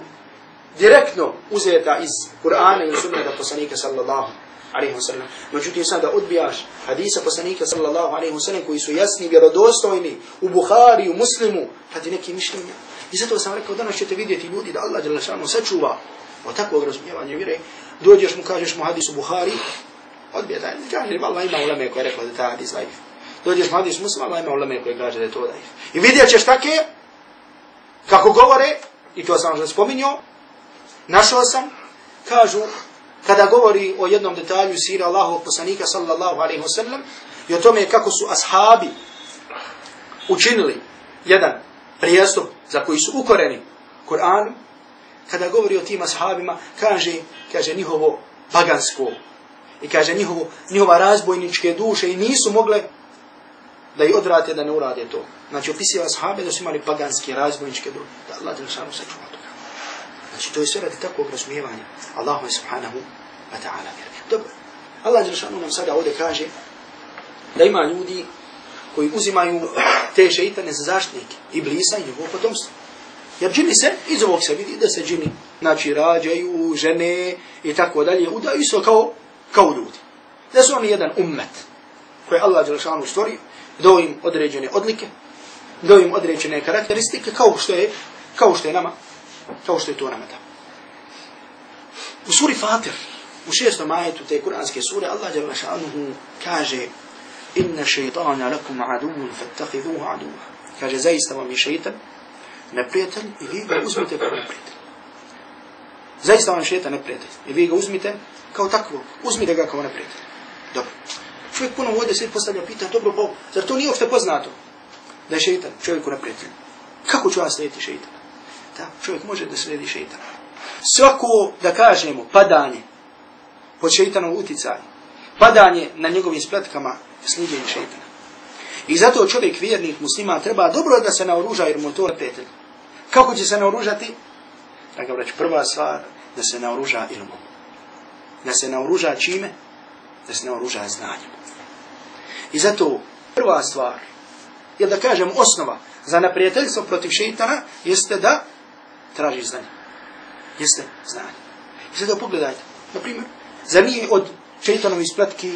direktno uzeta iz Kur'ana i sunnata poslanika sallallahu alaihi wa sallam. Međutim, sad da odbijaš hadisa poslanika sallallahu alaihi wa sallam koji su jasni, vjerodostojni u Buhari, u Muslimu, radi neki mišljenja. I zato sam rekao, danas ćete vidjeti ljudi da Allah jala šanu sačuva od takvog razumijevanja vjere. Dođeš mu, kažeš mu hadis u Buhari, odbija taj, kaže, Allah ima uleme koje je rekao da je taj hadis laif. Dođeš mu hadis Muslim, Allah ima uleme koje kaže da je to laif. I vidjet ćeš take, kako govore, i to sam že spominjao, Našao sam, kažu, kada govori o jednom detalju sira Allahovog poslanika sallallahu alaihi wa sallam i o tome kako su ashabi učinili jedan prijestup za koji su ukoreni Kur'anu, kada govori o tim ashabima, kaže, kaže njihovo pagansko i kaže njihovo, njihova razbojničke duše i nisu mogle da i odrate da ne urade to. Znači opisio ashabe da su imali paganske razbojničke duše. Da Allah samo sačuva. Znači, to je sve radi takvog razumijevanja. Allahu subhanahu wa ta'ala. Dobro. Allah Đelšanu nam sada ovdje kaže da ima ljudi koji uzimaju te šeitane za zaštitnike blisa i njegovo potomstvo. Jer džini se, iz ovog se vidi da se džini, znači, rađaju, žene i tako dalje, udaju isto kao, kao ljudi. Da su oni jedan ummet koji Allah Đelšanu stvorio, do im određene odlike, do im određene karakteristike, kao što je, kao što je nama kao što je to nameta. U suri Fatir, u šestom ajetu te kuranske sure, Allah jalla šanuhu kaže Inna šeitana lakum aduvun fattahiduhu aduva. Kaže, zaista vam je šeitan neprijatelj i vi ga uzmite kao neprijatelj. Zaista vam je šeitan neprijatelj i vi ga uzmite kao takvog. Uzmite ga kao neprijatelj. Dobro. Čovjek puno vode se postavlja pita, dobro, bo, zar to nije uopšte poznato? Da je šeitan čovjeku neprijatelj. Kako ću vas slijediti šeitan? Da, čovjek može da slijedi šeitana. Svako, da kažemo, padanje pod šeitanov uticaj, padanje na njegovim spletkama, slijedjenje šeitana. I zato čovjek vjernik muslima treba dobro da se naoruža jer mu to prijatelj. Kako će se naoružati? Da ga vrać, prva stvar, da se naoruža ilmom. Da se naoruža čime? Da se naoruža znanjem. I zato prva stvar, je da kažem osnova za naprijateljstvo protiv šeitana, jeste da traži znanje. Jeste znanje. I sada pogledajte, na primjer, za nije od čeitanovi spletki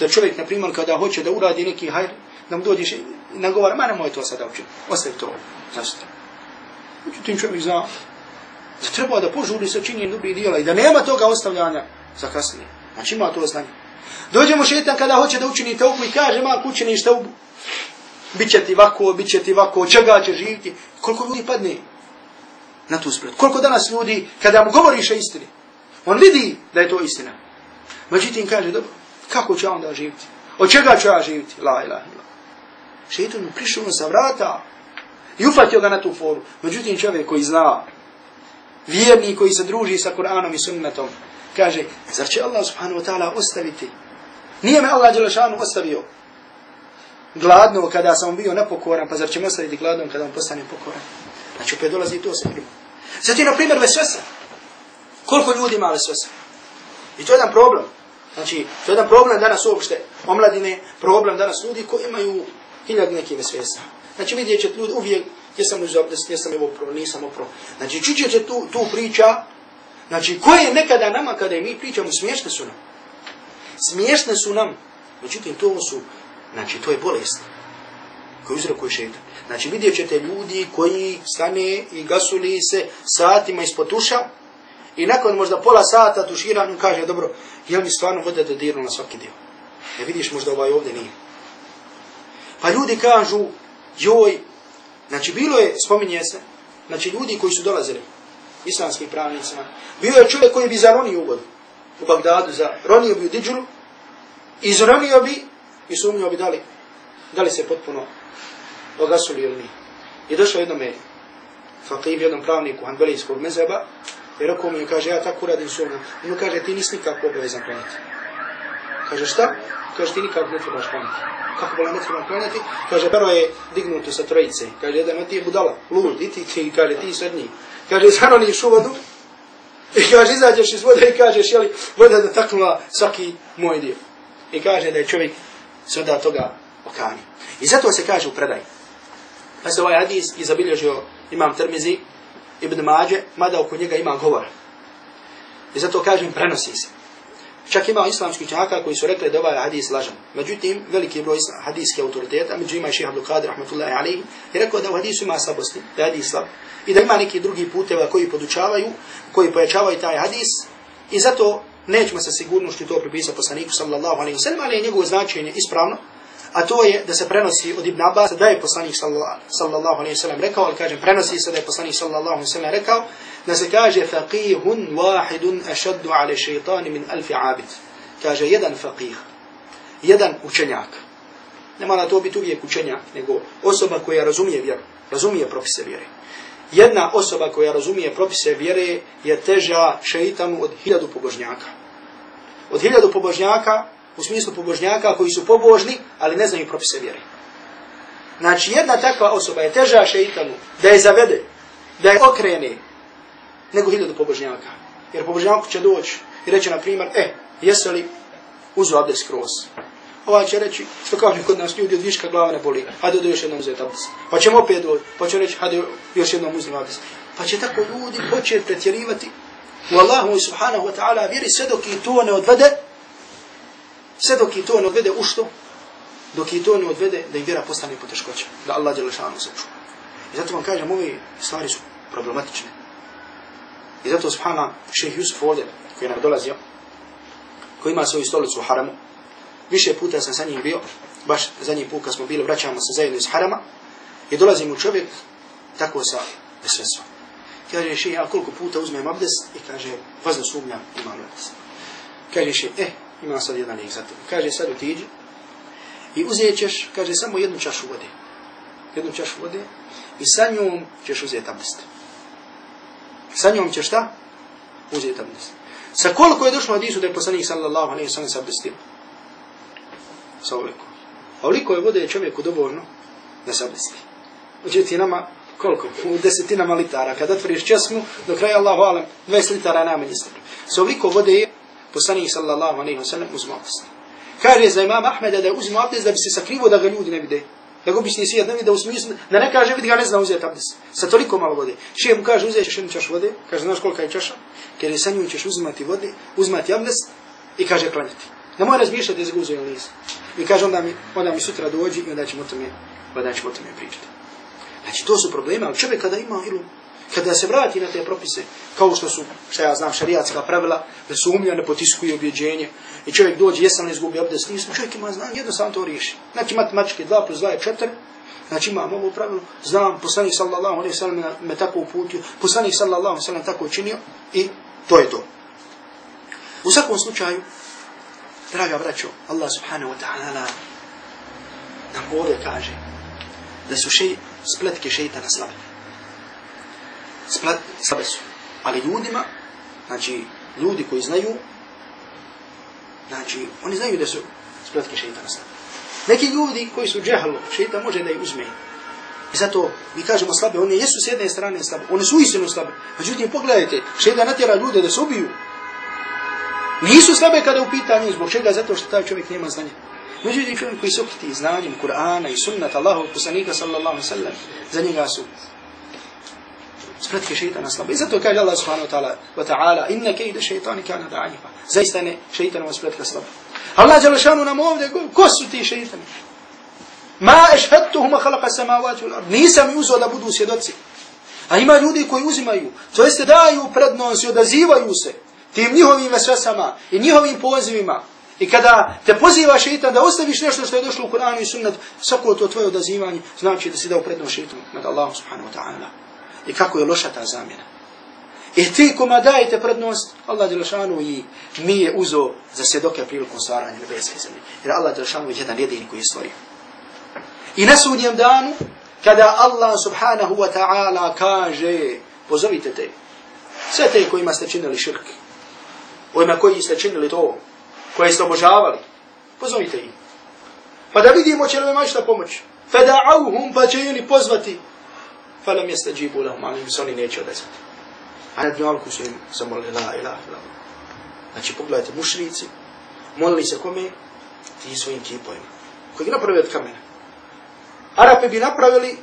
da čovjek, na primjer, kada hoće da uradi neki hajr, da mu dođeš i nagovara, ma nemoj to sada učiniti, ostavi to, zašto. Međutim, čovjek zna da treba da požuri sa činjenjem dobrih dijela i da nema toga ostavljanja za kasnije. Znači ima to znanje. Dođemo šetan kada hoće da učini teubu i kaže, ma kućini teubu, bit će ti vako, bit će ti vako, čega će živiti. Koliko ljudi padne na tu splet. Koliko danas ljudi, kada mu govoriš o istini, on vidi da je to istina. Međutim, kaže, dobro, kako će onda živiti? Od čega ću ja živiti? La ilaha ila. Šeitan mu prišao sa vrata i ufatio ga na tu foru. Međutim, čovjek koji zna, vjerni koji se druži sa Kur'anom i sunnetom, kaže, zar će Allah subhanahu wa ta'ala ostaviti? Nije me Allah Đelešanu ostavio gladno kada sam bio nepokoran, pa zar će ostaviti gladno kada on postane pokoran? Znači opet dolazi to se ljubom. Zatim, na primjer, vesvesa. Koliko ljudi ima vesvese? I to je jedan problem. Znači, to je jedan problem danas uopšte omladine, problem danas ljudi koji imaju hiljad neke vesvesa. Znači, vidjet ćete ljudi uvijek, jesam uz obdest, jesam evo pro, nisam opro. Znači, čuće će tu, tu priča, znači, koje nekada nama, kada mi pričamo, smiješne su nam. Smiješne su nam. Međutim, to su, znači, to je bolest koji uzrokuje šeitan. Znači, vidjet ćete ljudi koji stane i gasuli se satima ispod tuša, I nakon možda pola sata tuširanja kaže, dobro, jel mi stvarno vode dodirno na svaki dio? E vidiš, možda ovaj ovdje nije. Pa ljudi kažu, joj, znači bilo je, spominje se, znači ljudi koji su dolazili, islamskim pravnicima, bio je čovjek koji bi zaronio u vodu u Bagdadu, za, ronio bi u Diđuru, izronio bi i sumnio bi da li, da li se potpuno ogasuli ili nije. I došao jednom je fakih, jednom pravniku hanbelijskog mezeba, I rekao mi, kaže, ja tako uradim sumnjam. I mu kaže, ti nisi nikako obavezan klanjati. Kaže, šta? Kaže, ti nikako ne trebaš klanjati. Kako bila ne trebam klanjati? Kaže, prvo je dignuto sa trojice. Kaže, jedan od ti je budala, lud, i ti, ti, kaže, ti srednji. Kaže, zanoniš u vodu. I kaže, izađeš iz vode i kažeš, jeli, voda dotaknula svaki moj dio. I kaže da je čovjek od toga okani. I zato se kaže u predaj. Pa se ovaj hadis izabilježio imam Termizi, Ibn Mađe, mada oko njega ima govora. I zato kažem, prenosi se. Čak ima islamskih čaka koji su rekli da ovaj hadis lažan. Međutim, veliki broj hadijske autoriteta, među ima i šeha Abdul Qadir, rahmatullahi alaihi, je rekao da u hadisu ima slabosti, da je hadis slab. I da ima neki drugi puteva koji podučavaju, koji pojačavaju taj hadis. I zato nećemo sa sigurnošću to pripisati poslaniku sallallahu alaihi wa sallam, ali je njegovo značenje ispravno a to je da se prenosi od Ibn Abbas da je poslanik sallallahu alejhi ve sellem rekao, al kažem prenosi se da je poslanik sallallahu alejhi ve sellem rekao da se kaže faqihun wahidun ashaddu ala shaytan min alf abid. Kaže jedan faqih, jedan učenjak. Ne mora to biti uvijek učenjak, nego osoba koja razumije vjeru, razumije propise vjere. Jedna osoba koja razumije propise vjere je teža šeitanu od hiljadu pobožnjaka. Od hiljadu pobožnjaka u smislu pobožnjaka koji su pobožni, ali ne znaju propise vjere. Znači, jedna takva osoba je teža šeitanu da je zavede, da je okrene, nego hiljadu pobožnjaka. Jer pobožnjaku će doći i reći, na primjer, e, jesu li uzu abdes kroz? Ova će reći, što kaže kod nas ljudi od viška glava ne boli, hajde do još jednom uzeti abdes. Pa ćemo opet doći, pa će reći, hajde još jednom uzeti abdes. Pa će tako ljudi početi pretjerivati u Allahu subhanahu wa ta'ala vjeri sve dok i to ne odvede Sve dok i to ne odvede u što? Dok i to ne odvede da im vjera postane poteškoća. Da Allah djela šanu se čuva. I zato vam kažem, ove stvari su problematične. I zato subhana šeheh Yusuf ovdje, koji nam dolazio, koji ima svoju stolicu u haramu, više puta sam sa njim bio, baš zadnji put kad smo bili, vraćamo se zajedno iz harama, i dolazi mu čovjek, tako sa besvedstvom. Kaže šeheh, a koliko puta uzmem abdest? I kaže, vazno sumnjam, imam abdest. Kaže šeheh, eh, ima sad jedan lijek za. Kaže, sad otiđi i uzet ćeš, kaže, samo jednu čašu vode. Jednu čašu vode i sa njom ćeš uzeti abdest. Sa njom ćeš šta? Uzeti abdest. Sa koliko je došlo Hadisu da je poslanik sallallahu alaihi sallam sa abdestim? Sa ovoliko. A ovoliko je vode čovjeku dovoljno da se abdesti. Uđeti nama koliko? U desetinama litara. Kad otvoriš česmu, do kraja Allahu alam, 20 litara najmanje stavlja. Sa ovoliko vode je poslanik sallallahu alejhi ve sellem uzma abdest. Kaže za imam Ahmeda da uzima abdest da bi se sakrivo da ga ljudi ne vide. Da ga obični svijet ne vide u smislu, da ne kaže vidi ga ne zna uzeti abdest. Sa toliko malo vode. Šije mu kaže uzeti jednu čašu vode, kaže znaš kolika je čaša, je sa njom ćeš uzimati vode, uzimati abdest i kaže klanjati. Ne mora razmišljati da zguzo ili nisu. I kaže onda mi, onda mi sutra dođi i onda ćemo o tome, onda ćemo o tome pričati. Znači to su probleme, ali čovjek kada ima ilu, kada se vrati na te propise, kao što su, što ja znam, šarijatska pravila, da su umlja ne potiskuje objeđenje, i čovjek dođe, jesam li izgubio abdest, nisam, čovjek ima znam, jednostavno to riješi. Znači, matematički 2 plus 2 je 4, znači imam ovo pravilo, znam, poslanik sallallahu alaihi sallam me tako uputio, poslanik sallallahu alaihi sallam tako učinio, i to je to. U svakom slučaju, draga braćo, Allah subhanahu wa ta'ala nam ovdje kaže da su šej, spletke šeitana slabe slabe su. Ali ljudima, znači, ljudi koji znaju, znači, oni znaju da su spletke šeitana slabe. Neki ljudi koji su džahlu, šeitan može da ih uzme. I zato mi kažemo slabe, one jesu s jedne strane slabe, one su istinu slabe. Međutim, pogledajte, šeitan natjera ljude da se ubiju. Nisu slabe kada u pitanju, zbog čega? Zato što taj čovjek nema znanja. Međutim, čovjek koji se okriti znanjem Kur'ana i sunnata Allahovog poslanika sallallahu sallam, za njega su spretke šeitana slabe. I zato kaže Allah subhanahu wa ta'ala, inna kejde šeitani kana da'ifa. Zaista ne, šeitanova spretka slabe. Allah Đalešanu nam ovdje, ko su ti šeitani? Ma ešhadtuhuma khalaqa samavati wal ard. Nisam uzeo da budu svjedoci. A ima ljudi koji uzimaju, to jeste daju prednost i odazivaju se tim njihovim vesvesama i njihovim pozivima. I kada te poziva šeitan da ostaviš nešto što je došlo u Kur'anu i sunnetu, svako to tvoje odazivanje znači da si dao prednost šeitanu nad Allahom subhanahu wa ta'ala. I kako je loša ta zamjena. I ti koma dajete prednost, Allah Đelešanu i mi je uzo za svjedoke prilikom stvaranja nebeske zemlje. Jer Allah Đelešanu je jedan jedini koji je stvorio. I na sudnjem danu, kada Allah subhanahu wa ta'ala kaže, pozovite te, sve te kojima ste činili širk, ovima koji ste činili to, koje ste obožavali, pozovite ih. Pa da vidimo će li vam šta pomoći. Feda'auhum pa će ili pozvati. Jeste džibu lahum, ali se oni neće odezati. A na dnjalku su im zamolili la ilaha ila. Znači pogledajte mušrici, molili se kome? Ti svojim kipovima. Koji napravi od kamena. Arapi bi napravili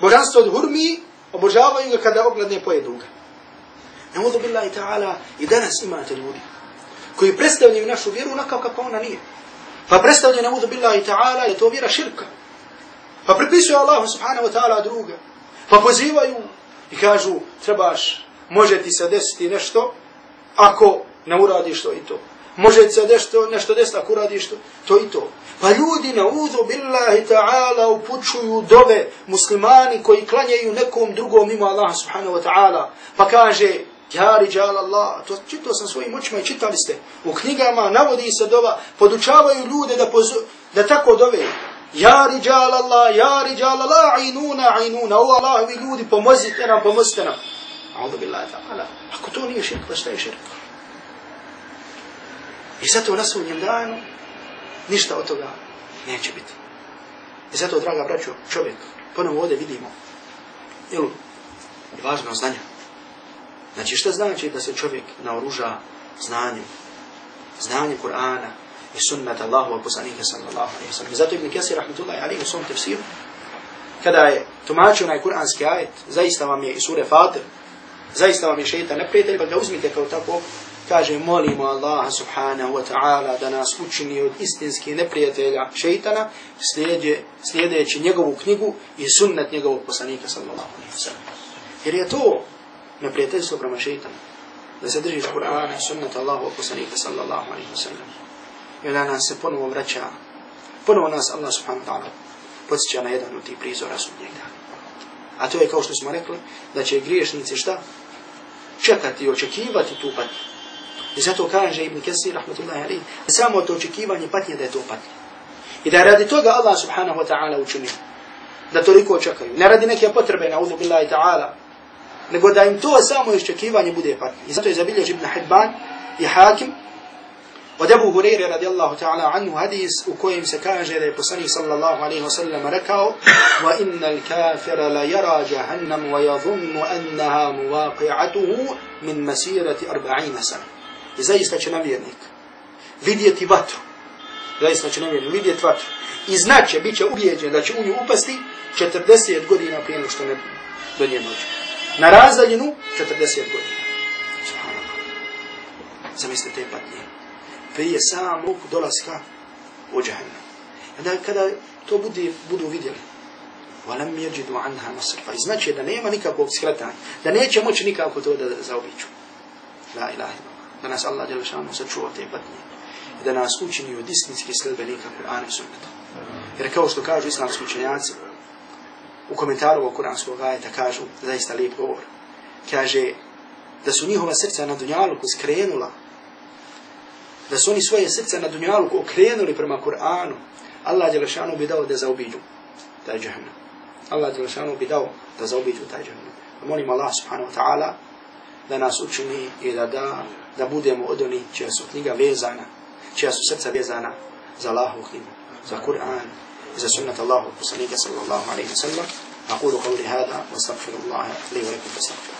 božanstvo od hurmi, obožavaju ga kada ogledne pojedu ga. Naudu billahi ta'ala, i danas imate ljudi koji predstavljaju našu vjeru onakav kako ona nije. Pa predstavljaju naudu billahi ta'ala je to vjera širka. Pa pripisuju Allahu subhanahu wa ta'ala druga. Pa pozivaju i kažu trebaš, može ti se desiti nešto ako ne uradiš to i to. Može se nešto, nešto desiti ako uradiš to, to i to. Pa ljudi na uzu billahi ta'ala upučuju dove muslimani koji klanjaju nekom drugom mimo Allah subhanahu wa ta'ala. Pa kaže, ja riđal Allah, to čitao sam svojim očima i čitali ste. U knjigama navodi se dova, podučavaju ljude da, pozu, da tako dove. Ja riđal Allah, ja riđal Allah, ainuna, ainuna. O Allah, vi ljudi, pomozite nam, pomozite nam. A'udhu billahi ta'ala. Ako to nije širk, pa šta je širk? I zato na sudnjem danu ništa od toga neće biti. I zato, draga braćo, čovjek, ponovo ovdje vidimo, ili važno znanje. Znači, šta znači da se čovjek naoruža znanjem, znanjem Kur'ana i sunnata Allahu wa poslanika sallallahu alaihi wa sallam. I zato Ibn Kesir, rahmatullahi alaihi wa sallam, tefsiru, kada je tumačio onaj kur'anski ajet, zaista vam je i sure Fatir, zaista vam je šeitan neprijatelj, pa ga uzmite kao tako, kaže molimo Allaha subhanahu wa ta'ala da nas učini od istinskih neprijatelja šeitana slijedeći njegovu knjigu i sunnet njegovog poslanika sallallahu alaihi wa sallam. Jer je to neprijateljstvo prema šeitanu. Da se držiš Kur'ana i sunneta Allahu poslanika sallallahu alaihi wa sallam. I da nas se ponovo vraća, ponovo nas Allah subhanahu ta'ala podsjeća na jedan od tih prizora sudnjeg dana. A to je kao što smo rekli, da će griješnici šta? Čekati i očekivati tu patnju. I zato kaže Ibn Kesir, rahmatullahi alaihi, samo to očekivanje patnje da je to patnje. I da radi toga Allah subhanahu wa ta'ala učinio. Da toliko očekaju. Ne radi neke potrebe na uzu billahi ta'ala. Nego da im to samo iščekivanje bude patnje. I zato je zabiljež Ibn Hibban i Hakim od Ebu Hureyre radijallahu ta'ala anhu hadis u kojem se kaže da je poslanik sallallahu alaihi wa sallam rekao la yara jahannam wa yadhunnu annaha muwaqi'atuhu min masirati arba'ina sana. I zaista će navjernik vidjeti vatru. Zaista će navjernik vidjeti vatru. I znaće, bit će ubijeđen da će u nju upasti 40 godina prije nego što ne do nje dođe. Na razdaljinu 40 godina. Subhanallah. Zamislite te patnje. prije samog dolaska u džahannam. Kada, kada to bude, budu vidjeli, valam jeđidu anha nasrfa. Pa I znači da nema nikakvog skretanja, da neće moći nikako to da zaobiću. La ilaha Da nas Allah Đelešanu sačuva te patnje. I da nas učini od istinskih sledbenika Kur'ana i Sunnata. Jer kao što kažu islamski učenjaci, u komentaru ovog kuranskog ajeta kažu, zaista lijep govor, kaže da su njihova srca na dunjaluku skrenula da su oni svoje srca na dunjaluku okrenuli prema Kur'anu, Allah Đelešanu bi dao da zaobiđu taj džahannam. Allah Đelešanu bi dao da zaobiđu taj džahannam. Molim Allah subhanahu wa ta'ala da nas učini i da da da budemo od onih čija su knjiga vezana, čija su srca vezana za Allahu knjigu, za Kur'an i za sunnat Allahu poslanika sallallahu alaihi wa sallam. أقول قولي هذا واستغفر الله لي ولكم فاستغفر